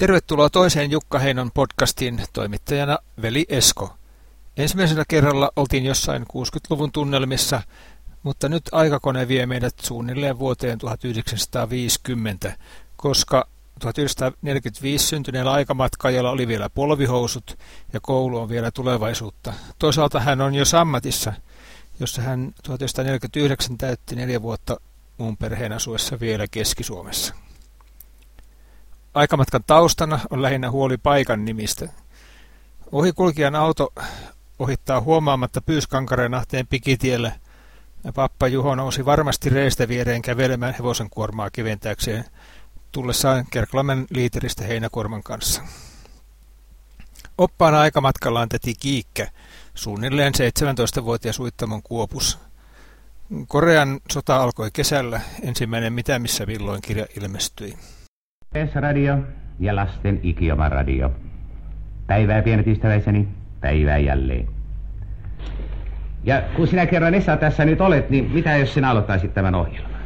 Tervetuloa toiseen Jukka Heinon podcastiin toimittajana Veli Esko. Ensimmäisellä kerralla oltiin jossain 60-luvun tunnelmissa, mutta nyt aikakone vie meidät suunnilleen vuoteen 1950, koska 1945 syntyneellä aikamatkaajalla oli vielä polvihousut ja koulu on vielä tulevaisuutta. Toisaalta hän on jo sammatissa, jossa hän 1949 täytti neljä vuotta muun perheen asuessa vielä Keski-Suomessa. Aikamatkan taustana on lähinnä huoli paikan nimistä. Ohikulkijan auto ohittaa huomaamatta Pyyskankareen ahteen pikitielle, ja pappa Juho nousi varmasti reistä viereen kävelemään hevosen kuormaa keventääkseen tullessaan Kerklamen liiteristä heinäkuorman kanssa. Oppaana aikamatkallaan täti Kiikkä, suunnilleen 17-vuotias Uittamon Kuopus. Korean sota alkoi kesällä, ensimmäinen Mitä missä villoin kirja ilmestyi. Radio ja lasten ikioma radio. Päivää pienet ystäväiseni, päivää jälleen. Ja kun sinä kerran Esa tässä nyt olet, niin mitä jos sinä aloittaisit tämän ohjelman?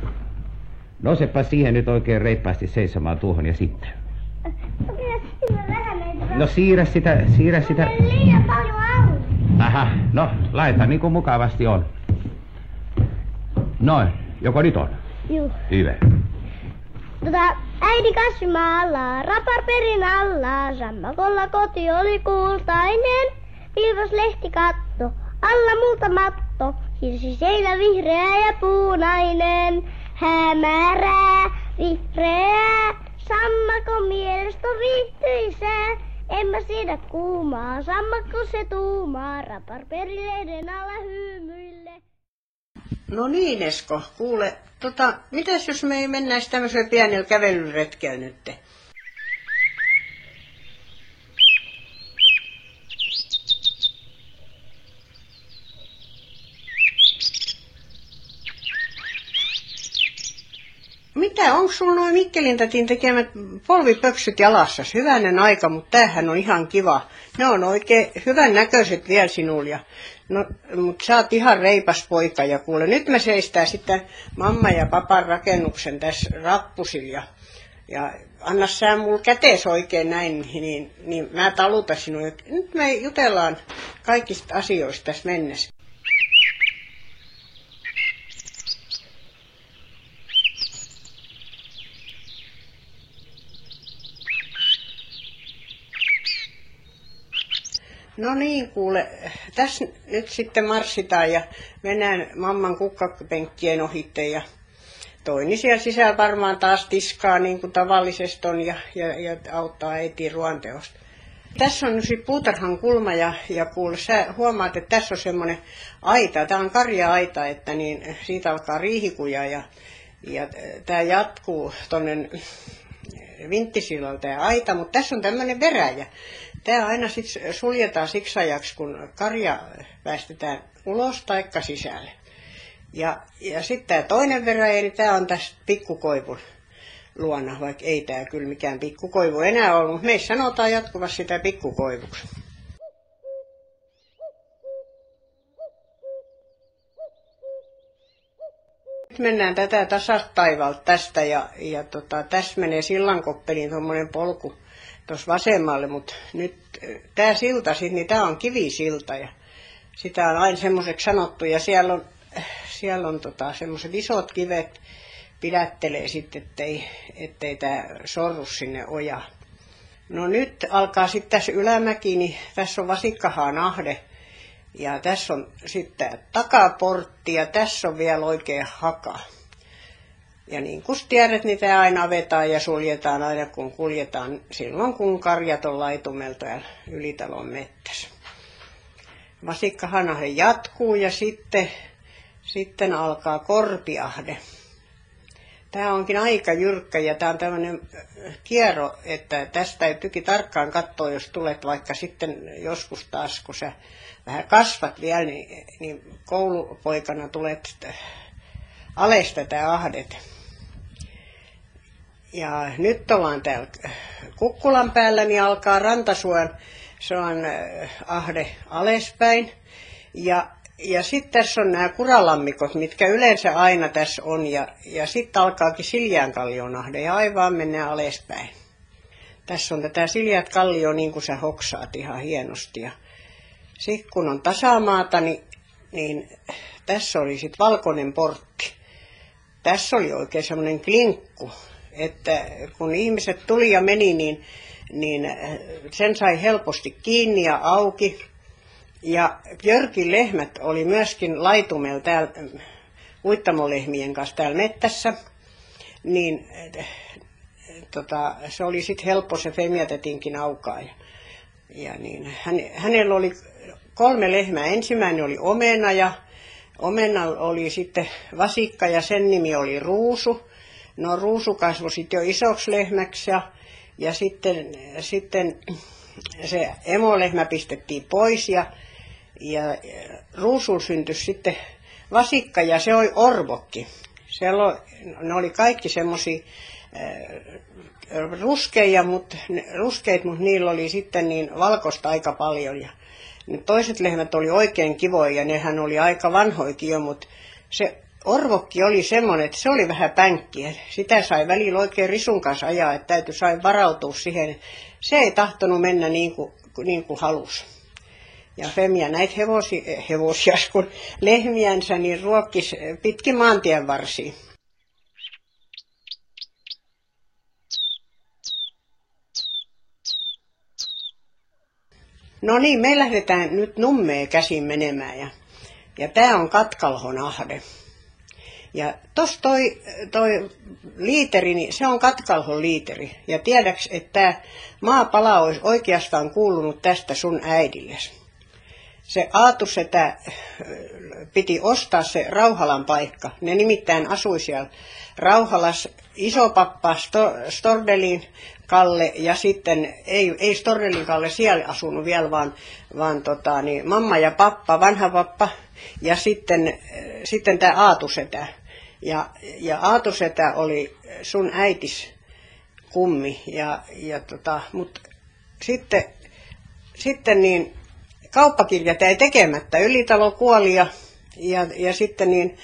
Nosepa siihen nyt oikein reippaasti seisomaan tuohon ja sitten. No siirrä sitä, siirrä sitä. liian paljon alla. Aha, no laita niin kuin mukavasti on. Noin, joko nyt on? Juu. Hyvä. Tota, äiti kasvimaalla, raparperin alla, sammakolla koti oli kultainen. Pilvas lehti katto, alla multa matto, hirsi seinä vihreä ja punainen. Hämärää, vihreää, sammakon mielestä viihtyisää. En mä siedä kuumaa, sammakko se tuumaa, raparperilehden alla hymyille. No niin, Esko, kuule, tota, mitäs jos me ei mennäisi tämmöiselle pienelle kävelyretkelle nyt? Mitä, onko sulla noin Mikkelin tätin tekemät polvipöksyt jalassa? Hyvänen aika, mutta tämähän on ihan kiva. Ne on oikein hyvän näköiset vielä sinulla. No, mutta sä oot ihan reipas poika ja kuule, nyt me seistää sitten mamma ja papan rakennuksen tässä rappusilla. Ja, ja anna sä mulla kätees oikein näin, niin, niin mä talutan sinua. Nyt me jutellaan kaikista asioista tässä mennessä. No niin, kuule, tässä nyt sitten marssitaan ja mennään mamman kukkapenkkien ohitte ja toini siellä sisällä varmaan taas tiskaa niin kuin tavallisesti on ja, ja, ja auttaa äitiä ruoanteosta. Tässä on nyt puutarhan kulma ja, ja kuule, sä huomaat, että tässä on semmoinen aita, tämä on karja-aita, että niin siitä alkaa riihikuja ja, ja tämä jatkuu tuonne Vinttisillalta tämä aita, mutta tässä on tämmöinen veräjä. Tämä aina sit suljetaan siksi ajaksi, kun karja päästetään ulos taikka sisälle. Ja, ja sitten tämä toinen veräjä, niin tämä on tässä pikkukoivun luona, vaikka ei tämä kyllä mikään pikkukoivu enää ollut, mutta meissä sanotaan jatkuvasti sitä pikkukoivuksi. Nyt mennään tätä tasasta taivalta tästä ja, ja tota, tässä menee sillankoppeliin tuommoinen polku tuossa vasemmalle, mutta nyt tämä silta sit, niin tämä on kivisilta ja sitä on aina semmoiseksi sanottu ja siellä on, siellä on tota, semmoiset isot kivet pidättelee sitten, ettei, ettei tämä sorru sinne ojaan. No nyt alkaa sitten tässä ylämäki, niin tässä on vasikkahaan ahde. Ja tässä on sitten takaportti ja tässä on vielä oikein haka. Ja niin kuin tiedät, tämä aina avetaan ja suljetaan aina kun kuljetaan silloin, kun karjat on laitumelta ylitalon mettässä. Vasikkahanahe jatkuu ja sitten, sitten alkaa korpiahde. Tämä onkin aika jyrkkä ja tämä on tämmöinen kierro, että tästä täytyykin tarkkaan katsoa, jos tulet vaikka sitten joskus taas, kun sä vähän kasvat vielä, niin, niin koulupoikana tulet alesta tämä ahdet. Ja nyt ollaan täällä Kukkulan päällä, niin alkaa Rantasuon, se on ahde alespäin. Ja, ja sitten tässä on nämä kuralammikot, mitkä yleensä aina tässä on. Ja, ja sitten alkaakin Siljankallion ahde ja aivan mennään alespäin. tässä on tätä siljat kallio niin kuin sä hoksaat ihan hienosti. Ja sitten kun on tasamaata, niin, niin tässä oli sitten valkoinen portti. Tässä oli oikein semmoinen klinkku, että kun ihmiset tuli ja meni, niin, niin sen sai helposti kiinni ja auki. Ja Björkin lehmät oli myöskin laitumella täällä uittamolehmien kanssa täällä mettässä. Niin tota, se oli sitten helppo se femiatetinkin aukaa. Ja, ja niin, hän, hänellä oli kolme lehmää. Ensimmäinen oli omena ja omena oli sitten vasikka ja sen nimi oli ruusu. No ruusu kasvoi sitten jo isoksi lehmäksi ja, ja sitten, sitten se emolehmä pistettiin pois ja, ja ruusul syntyi sitten vasikka ja se oli orvokki. Siellä ne oli kaikki semmoisia ruskeja, mutta, ruskeit, mutta niillä oli sitten niin valkoista aika paljon. Ja ne toiset lehmät oli oikein kivoja ja nehän oli aika vanhoikin jo, mutta se orvokki oli semmoinen, että se oli vähän pänkkiä. Sitä sai välillä oikein risun kanssa ajaa, että täytyy sai varautua siihen. Se ei tahtonut mennä niin kuin, niin kuin halusi. Ja Femia näitä hevosi, hevosia, kun lehmiänsä, niin ruokkis pitkin maantien varsiin. No niin, me lähdetään nyt nummeen käsin menemään ja, ja tämä on Katkalhon ahde. Ja tos toi, toi liiteri, niin se on Katkalhon liiteri. Ja tiedäks, että tämä maapala olisi oikeastaan kuulunut tästä sun äidilles. Se Aatusetä piti ostaa se Rauhalan paikka. Ne nimittäin asui siellä Rauhalas isopappa Stordelin Kalle ja sitten, ei, ei Stordelin Kalle siellä asunut vielä, vaan, vaan tota, niin, mamma ja pappa, vanha pappa ja sitten, sitten tämä Aatusetä. Ja, ja Aatusetä oli sun äitis kummi, ja, ja tota, mutta sitten, sitten niin kauppakirjat jäi tekemättä. Ylitalo kuoli ja, ja, ja sitten niin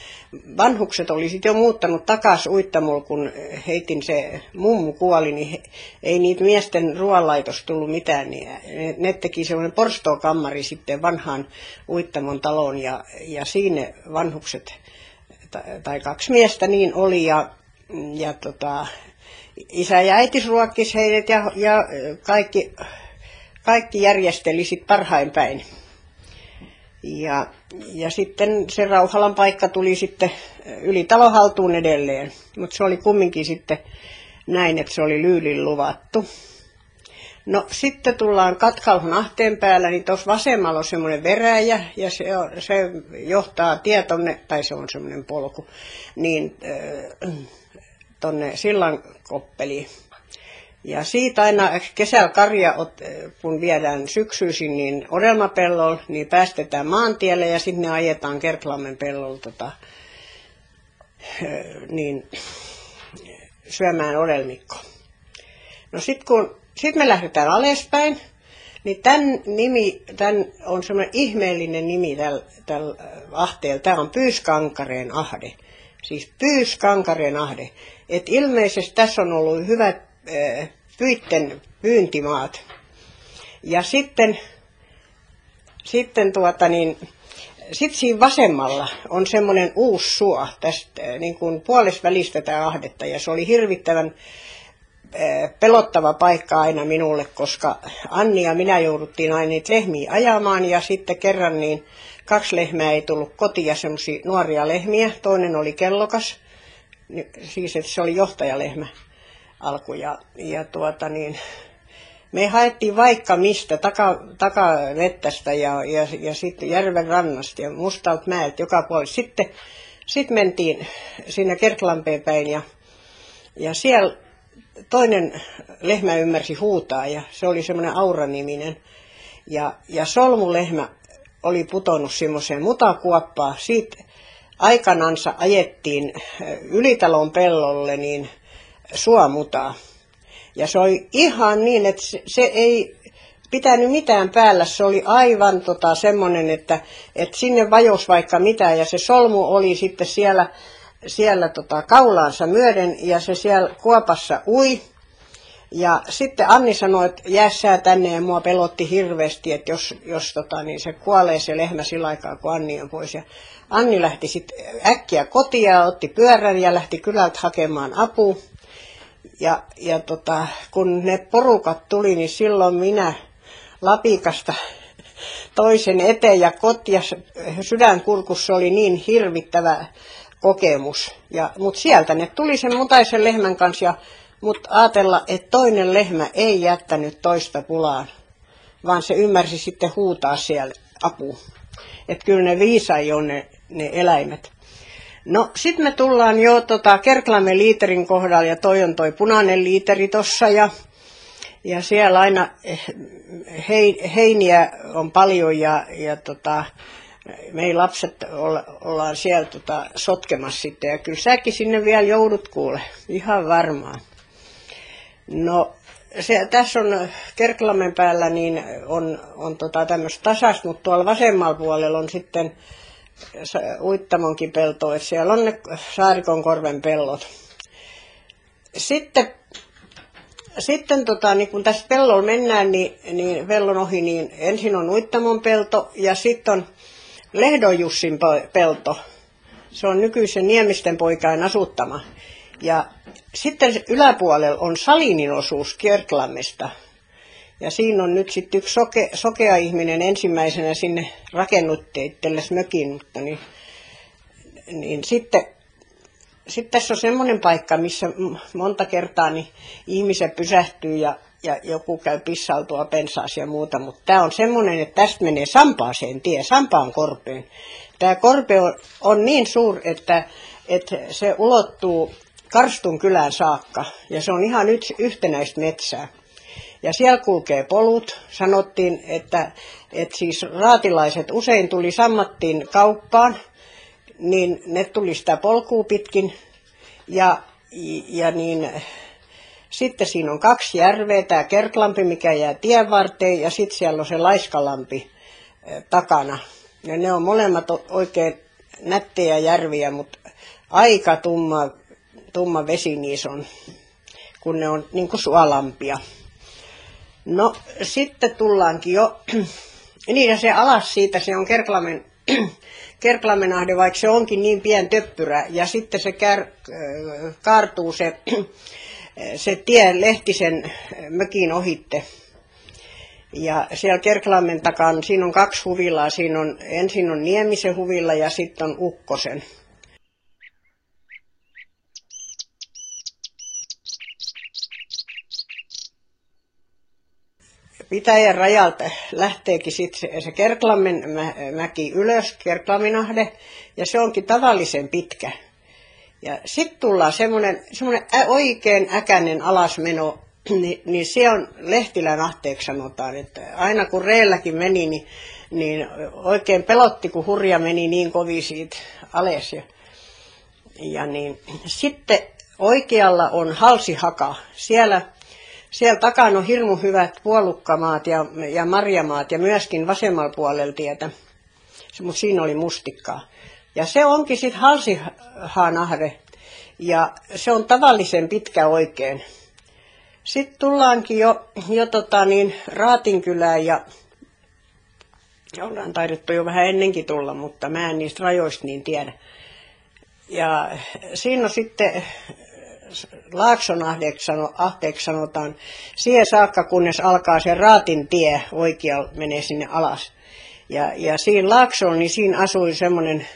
vanhukset oli sitten jo muuttanut takaisin Uittamulla, kun heitin se mummu kuoli, niin he, ei niitä miesten ruoanlaitos tullut mitään. Niin ne, ne teki semmoinen porstokammari sitten vanhaan Uittamon taloon ja, ja siinä vanhukset, tai, kaksi miestä niin oli ja, ja tota, isä ja äiti ruokkis heidät ja, ja kaikki, kaikki järjesteli sitten parhain päin. Ja, ja sitten se Rauhalan paikka tuli sitten yli talohaltuun edelleen, mutta se oli kumminkin sitten näin, että se oli Lyylin luvattu. No sitten tullaan Katkalhon ahteen päällä, niin tuossa vasemmalla on semmoinen veräjä ja se, on, se johtaa tie tonne, tai se on semmoinen polku, niin äh, tonne sillan koppeliin. Ja siitä aina kesällä karja, kun viedään syksyisin niin odelmapellolla, niin päästetään maantielle ja sitten ne ajetaan Kerklammen pellolla tota, niin, syömään odelmikko. No sitten kun sit me lähdetään alaspäin, niin tämän nimi, tämän on semmoinen ihmeellinen nimi tällä täl ahteella. Tämä on Pyyskankareen ahde. Siis Pyyskankareen ahde. Et ilmeisesti tässä on ollut hyvät pyitten pyyntimaat. Ja sitten, sitten tuota niin, sit siinä vasemmalla on semmoinen uusi suo tästä niin kuin puolesvälistä tämä ahdetta ja se oli hirvittävän pelottava paikka aina minulle, koska Anni ja minä jouduttiin aina niitä lehmiä ajamaan ja sitten kerran niin kaksi lehmää ei tullut kotiin ja semmoisia nuoria lehmiä. Toinen oli kellokas, siis että se oli johtajalehmä alku. Ja, ja tuota niin, me haettiin vaikka mistä, taka, ja, ja, ja sitten järven rannasta ja mustalta mäet joka puolella. Sitten sit mentiin sinne Kerklampeen päin ja, ja siellä toinen lehmä ymmärsi huutaa ja se oli semmoinen Aura-niminen. Ja, ja solmulehmä oli putonut semmoiseen mutakuoppaan. Siitä aikanansa ajettiin Ylitalon pellolle niin suomutaa. Ja se oli ihan niin, että se, se ei pitänyt mitään päällä. Se oli aivan tota, semmoinen, että, että sinne vajos vaikka mitä. Ja se solmu oli sitten siellä, siellä tota, kaulaansa myöden ja se siellä kuopassa ui. Ja sitten Anni sanoi, että jää sää tänne ja mua pelotti hirveästi, että jos, jos tota, niin se kuolee se lehmä sillä aikaa, kun Anni on pois. Ja Anni lähti sitten äkkiä kotiin ja otti pyörän ja lähti kylältä hakemaan apua. Ja, ja tota, kun ne porukat tuli, niin silloin minä Lapikasta toisen eteen ja kotia sydänkurkussa oli niin hirvittävä kokemus. Ja, mutta sieltä ne tuli sen mutaisen lehmän kanssa ja mutta ajatella, että toinen lehmä ei jättänyt toista pulaan, vaan se ymmärsi sitten huutaa siellä apu. Että kyllä ne viisai on ne, ne eläimet. No sitten me tullaan jo tota, Kerklamen liiterin kohdalla ja toi on toi punainen liiteri tossa ja, ja siellä aina eh, hei, heiniä on paljon ja, ja tota, me lapset olla, ollaan siellä tota, sotkemassa sitten ja kyllä säkin sinne vielä joudut kuule, ihan varmaan. No se, tässä on Kerklamen päällä niin on, on tota tämmöistä tasas, mutta tuolla vasemmalla puolella on sitten Uittamonkin pelto, että siellä on ne Saarikon korven pellot. Sitten, sitten tota, niin kun tässä pellolla mennään, niin, niin pellon ohi, niin ensin on Uittamon pelto ja sitten on Lehdon Jussin pelto. Se on nykyisen Niemisten poikain asuttama. Ja sitten yläpuolella on Salinin osuus Kierklammesta. Ja siinä on nyt sitten yksi soke, sokea ihminen ensimmäisenä sinne rakennutti itsellesi mökin, mutta niin, niin sitten, sitten tässä on semmoinen paikka, missä monta kertaa niin ihmiset pysähtyy ja, ja joku käy pissautua pensaas ja muuta, mutta tämä on semmoinen, että tästä menee Sampaaseen tie, Sampaan korpeen. Tämä korpe on, on niin suur, että, että se ulottuu Karstun kylään saakka, ja se on ihan yksi yhtenäistä metsää. Ja siellä kulkee polut. Sanottiin, että, että siis raatilaiset usein tuli sammattiin kauppaan, niin ne tuli sitä polkua pitkin. Ja, ja niin, sitten siinä on kaksi järveä, tämä Kerklampi, mikä jää tien varteen, ja sitten siellä on se Laiskalampi takana. Ja ne on molemmat oikein nättejä järviä, mutta aika tumma tumma vesi niissä on, kun ne on niin kuin suolampia. No sitten tullaankin jo, niin ja se alas siitä, se on Kerklamen, Kerklamenahde, vaikka se onkin niin pien töppyrä, ja sitten se kär, kaartuu se, se tie Lehtisen mökin ohitte. Ja siellä Kerklamen takan, siinä on kaksi huvilaa, siinä on, ensin on Niemisen huvilla ja sitten on Ukkosen. Pitäjän rajalta lähteekin sitten se, se Kerklammen mäki ylös, Kerklaminahde, ja se onkin tavallisen pitkä. Ja sitten tullaan semmoinen, semmoinen oikein äkäinen alasmeno, niin, niin se on Lehtilän ahteeksi sanotaan, että aina kun reelläkin meni, niin, niin oikein pelotti, kun hurja meni niin kovin siitä alas. Ja, ja niin, sitten oikealla on halsihaka. Siellä siellä takana on hirmu hyvät puolukkamaat ja, ja marjamaat ja myöskin vasemmalla puolella tietä. Mutta siinä oli mustikkaa. Ja se onkin sitten halsihanahde. Ja se on tavallisen pitkä oikein. Sitten tullaankin jo, jo tota niin, Raatinkylään ja ollaan taidettu jo vähän ennenkin tulla, mutta mä en niistä rajoista niin tiedä. Ja siinä on sitten Laakson ahteeksi sanotaan, siihen saakka kunnes alkaa se Raatin tie oikealla menee sinne alas. Ja, ja siinä Laaksoon, niin siinä asui semmoinen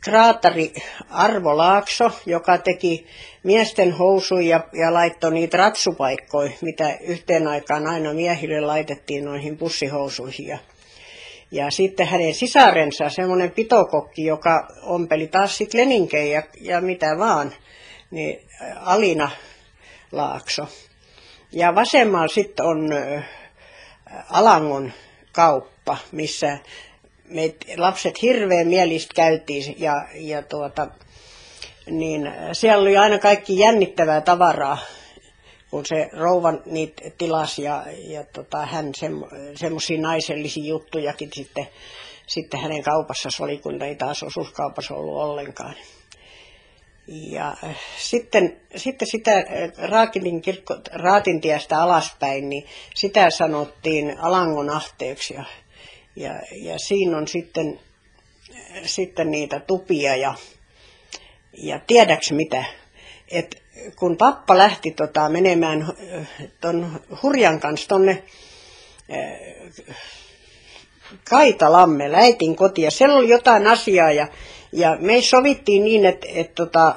kraatari Arvo Laakso, joka teki miesten housuja ja, ja laittoi niitä ratsupaikkoja, mitä yhteen aikaan aina miehille laitettiin noihin pussihousuihin. Ja, ja sitten hänen sisarensa, semmoinen pitokokki, joka ompeli taas sitten leninkejä ja, ja mitä vaan niin Alina Laakso. Ja vasemmalla sitten on Alangon kauppa, missä me lapset hirveän mielistä käytiin ja, ja tuota, niin siellä oli aina kaikki jännittävää tavaraa, kun se rouvan niitä tilasi ja, ja tota, hän semmoisia naisellisia juttujakin sitten, sitten hänen kaupassa oli, kun ei taas osuuskaupassa ollut ollenkaan. Ja äh, sitten, sitten sitä äh, Raakinin kirkko, Raatintiestä alaspäin, niin sitä sanottiin Alangon ahteeksi. Ja, ja, ja siinä on sitten, sitten niitä tupia ja, ja tiedäks mitä, että kun pappa lähti tota, menemään äh, ton Hurjan kanssa tonne Kaitalamme, läitin kotia. Siellä oli jotain asiaa ja, ja me sovittiin niin, että, että tota,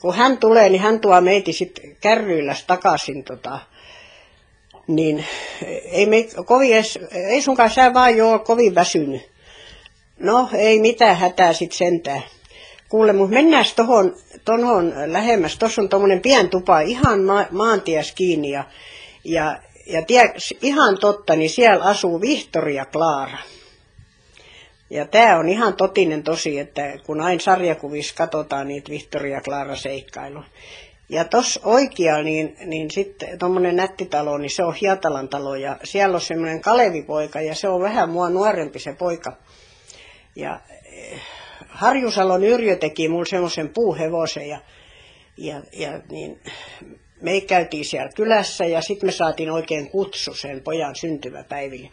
kun hän tulee, niin hän tuo meitä sitten kärryillä takaisin. Tota, niin ei, me kovin edes, ei sunkaan sä vaan joo kovin väsynyt. No, ei mitään hätää sitten sentään. Kuule, mutta mennään tohon, tohon lähemmäs. Tuossa on tuommoinen pien tupa ihan ma- maanties kiinni ja, ja, ja tie, ihan totta, niin siellä asuu Vihtoria Klaara. Ja tämä on ihan totinen tosi, että kun aina sarjakuvissa katsotaan niitä Victoria Clara seikkailuja. Ja tuossa oikealla, niin, niin sitten tuommoinen nättitalo, niin se on Hietalan talo ja siellä on semmoinen Kalevipoika ja se on vähän mua nuorempi se poika. Ja eh, Harjusalon Yrjö teki mulle semmoisen puuhevosen ja, ja, ja niin, me käytiin siellä kylässä ja sitten me saatiin oikein kutsu sen pojan syntymäpäiville.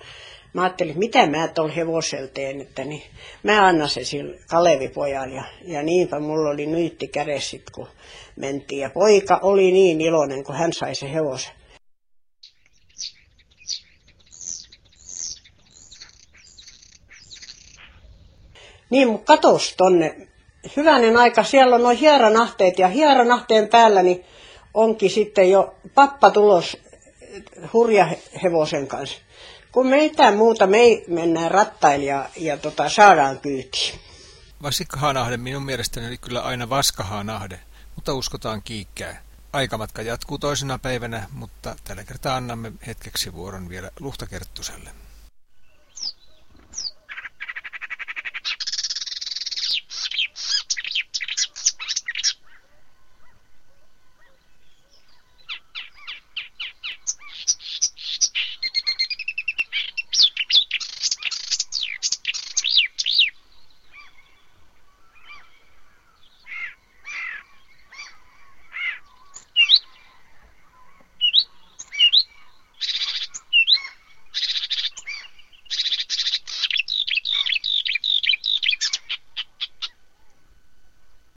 Mä ajattelin, mitä mä tuolla hevosella teen, että niin, mä annan se sille Kalevipojan ja, ja niinpä mulla oli nyytti kädessä kun mentiin. Ja poika oli niin iloinen, kun hän sai se hevosen. Niin, mutta katos tonne. Hyvänen aika, siellä on noin hieranahteet ja hieranahteen päällä niin onkin sitten jo pappa tulos hurja hevosen kanssa kun meitä muuta, me mennään rattailla ja, ja tota, saadaan kyytiin. Vasikkahanahde minun mielestäni oli kyllä aina Vaskahanahde, mutta uskotaan kiikkää. Aikamatka jatkuu toisena päivänä, mutta tällä kertaa annamme hetkeksi vuoron vielä Luhtakerttuselle.